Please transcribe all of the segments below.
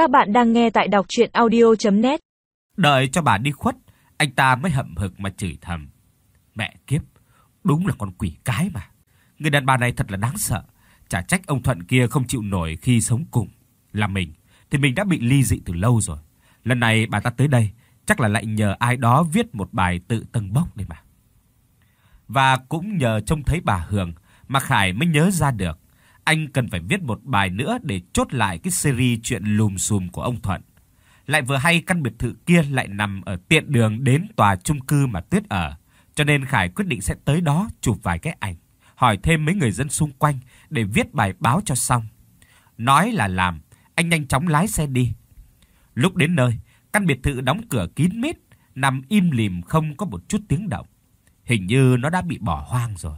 Các bạn đang nghe tại đọc audio net Đợi cho bà đi khuất, anh ta mới hậm hực mà chửi thầm. Mẹ kiếp, đúng là con quỷ cái mà. Người đàn bà này thật là đáng sợ. Chả trách ông Thuận kia không chịu nổi khi sống cùng. Là mình thì mình đã bị ly dị từ lâu rồi. Lần này bà ta tới đây, chắc là lại nhờ ai đó viết một bài tự tâng bốc đây mà. Và cũng nhờ trông thấy bà Hường mà Khải mới nhớ ra được anh cần phải viết một bài nữa để chốt lại cái series chuyện lùm xùm của ông Thuận. Lại vừa hay căn biệt thự kia lại nằm ở tiện đường đến tòa chung cư mà Tuyết ở, cho nên Khải quyết định sẽ tới đó chụp vài cái ảnh, hỏi thêm mấy người dân xung quanh để viết bài báo cho xong. Nói là làm, anh nhanh chóng lái xe đi. Lúc đến nơi, căn biệt thự đóng cửa kín mít, nằm im lìm không có một chút tiếng động. Hình như nó đã bị bỏ hoang rồi.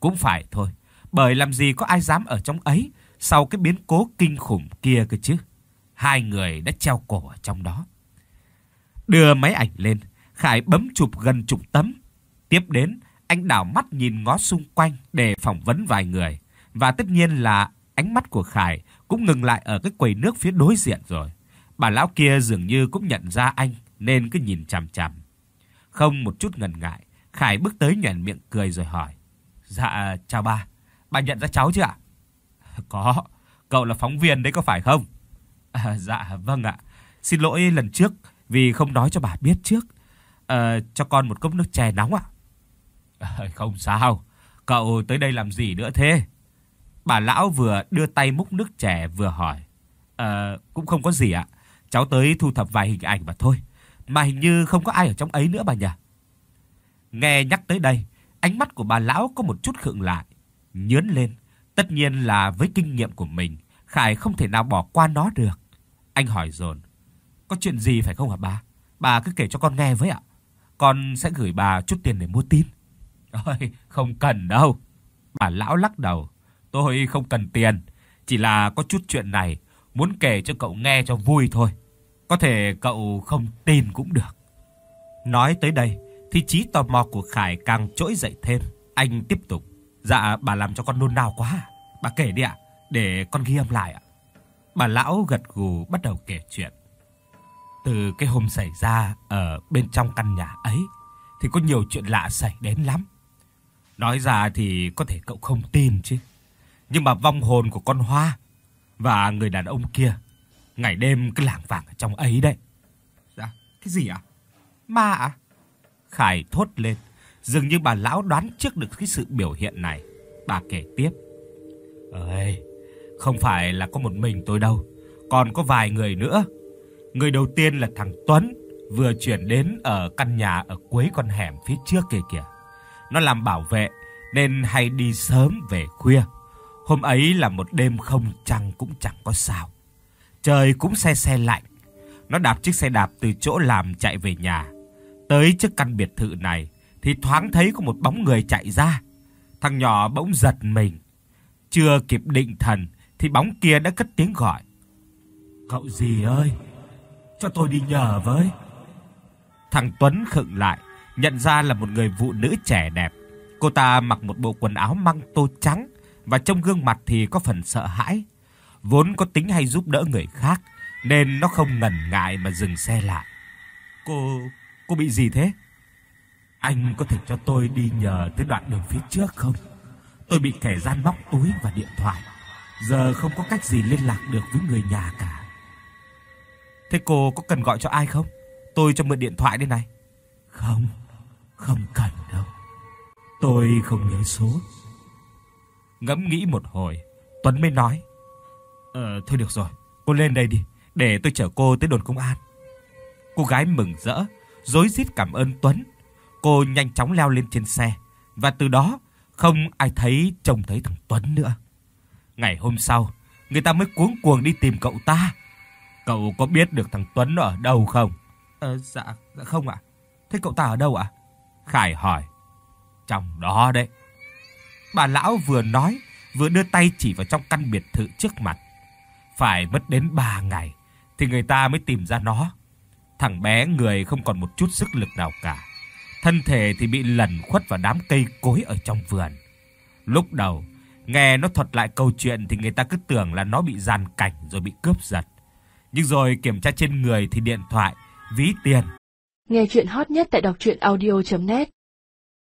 Cũng phải thôi, bởi làm gì có ai dám ở trong ấy sau cái biến cố kinh khủng kia cơ chứ. Hai người đã treo cổ ở trong đó. Đưa máy ảnh lên, Khải bấm chụp gần chục tấm. Tiếp đến, anh đảo mắt nhìn ngó xung quanh để phỏng vấn vài người, và tất nhiên là ánh mắt của Khải cũng ngừng lại ở cái quầy nước phía đối diện rồi. Bà lão kia dường như cũng nhận ra anh nên cứ nhìn chằm chằm. Không một chút ngần ngại, Khải bước tới nhoẻn miệng cười rồi hỏi: "Dạ chào ba, bà nhận ra cháu chưa ạ?" "Có, cậu là phóng viên đấy có phải không?" À, "Dạ vâng ạ. Xin lỗi lần trước vì không nói cho bà biết trước. Ờ cho con một cốc nước chè nóng ạ." À, "Không sao, cậu tới đây làm gì nữa thế?" Bà lão vừa đưa tay múc nước chè vừa hỏi. "Ờ cũng không có gì ạ. Cháu tới thu thập vài hình ảnh mà thôi. Mà hình như không có ai ở trong ấy nữa bà nhỉ?" Nghe nhắc tới đây, ánh mắt của bà lão có một chút khựng lại, nhướng lên, tất nhiên là với kinh nghiệm của mình, Khải không thể nào bỏ qua nó được. Anh hỏi dồn: "Có chuyện gì phải không hả bà? Bà cứ kể cho con nghe với ạ. Con sẽ gửi bà chút tiền để mua tin." "Ôi, không cần đâu." Bà lão lắc đầu. "Tôi không cần tiền, chỉ là có chút chuyện này muốn kể cho cậu nghe cho vui thôi. Có thể cậu không tin cũng được." Nói tới đây, thì trí tò mò của Khải càng trỗi dậy thêm. Anh tiếp tục: "Dạ bà làm cho con nôn nao quá. Bà kể đi ạ, để con ghi âm lại ạ." Bà lão gật gù bắt đầu kể chuyện. Từ cái hôm xảy ra ở bên trong căn nhà ấy thì có nhiều chuyện lạ xảy đến lắm. Nói ra thì có thể cậu không tin chứ. Nhưng mà vong hồn của con Hoa và người đàn ông kia ngày đêm cứ lảng vảng ở trong ấy đấy. Dạ, cái gì ạ? Ma à? Khải thốt lên, dường như bà lão đoán trước được cái sự biểu hiện này. Bà kể tiếp. "Ơi, không phải là có một mình tôi đâu, còn có vài người nữa. Người đầu tiên là thằng Tuấn, vừa chuyển đến ở căn nhà ở cuối con hẻm phía trước kia kìa. Nó làm bảo vệ nên hay đi sớm về khuya. Hôm ấy là một đêm không trăng cũng chẳng có sao. Trời cũng se se lạnh. Nó đạp chiếc xe đạp từ chỗ làm chạy về nhà. Tới trước căn biệt thự này thì thoáng thấy có một bóng người chạy ra. Thằng nhỏ bỗng giật mình. Chưa kịp định thần thì bóng kia đã cất tiếng gọi. "Cậu gì ơi, cho tôi đi nhờ với." Thằng Tuấn khựng lại, nhận ra là một người phụ nữ trẻ đẹp. Cô ta mặc một bộ quần áo măng tô trắng và trong gương mặt thì có phần sợ hãi. Vốn có tính hay giúp đỡ người khác nên nó không ngần ngại mà dừng xe lại. "Cô cô bị gì thế?" "Anh có thể cho tôi đi nhờ tới đoạn đường phía trước không? Tôi bị kẻ gian móc túi và điện thoại." Giờ không có cách gì liên lạc được với người nhà cả. Thế cô có cần gọi cho ai không? Tôi cho mượn điện thoại đây này. Không, không cần đâu. Tôi không nhớ số. Ngẫm nghĩ một hồi, Tuấn mới nói: "Ờ thôi được rồi, cô lên đây đi, để tôi chở cô tới đồn công an." Cô gái mừng rỡ, rối rít cảm ơn Tuấn. Cô nhanh chóng leo lên trên xe và từ đó không ai thấy trông thấy thằng Tuấn nữa. Ngày hôm sau, người ta mới cuống cuồng đi tìm cậu ta. Cậu có biết được thằng Tuấn ở đâu không? Ờ dạ, dạ không ạ. Thế cậu ta ở đâu ạ? Khải hỏi. Trong đó đấy. Bà lão vừa nói, vừa đưa tay chỉ vào trong căn biệt thự trước mặt. Phải mất đến 3 ngày thì người ta mới tìm ra nó. Thằng bé người không còn một chút sức lực nào cả. Thân thể thì bị lẩn khuất vào đám cây cối ở trong vườn. Lúc đầu Nghe nó thuật lại câu chuyện thì người ta cứ tưởng là nó bị gian cảnh rồi bị cướp giật. Nhưng rồi kiểm tra trên người thì điện thoại, ví tiền. Nghe chuyện hot nhất tại đọc audio net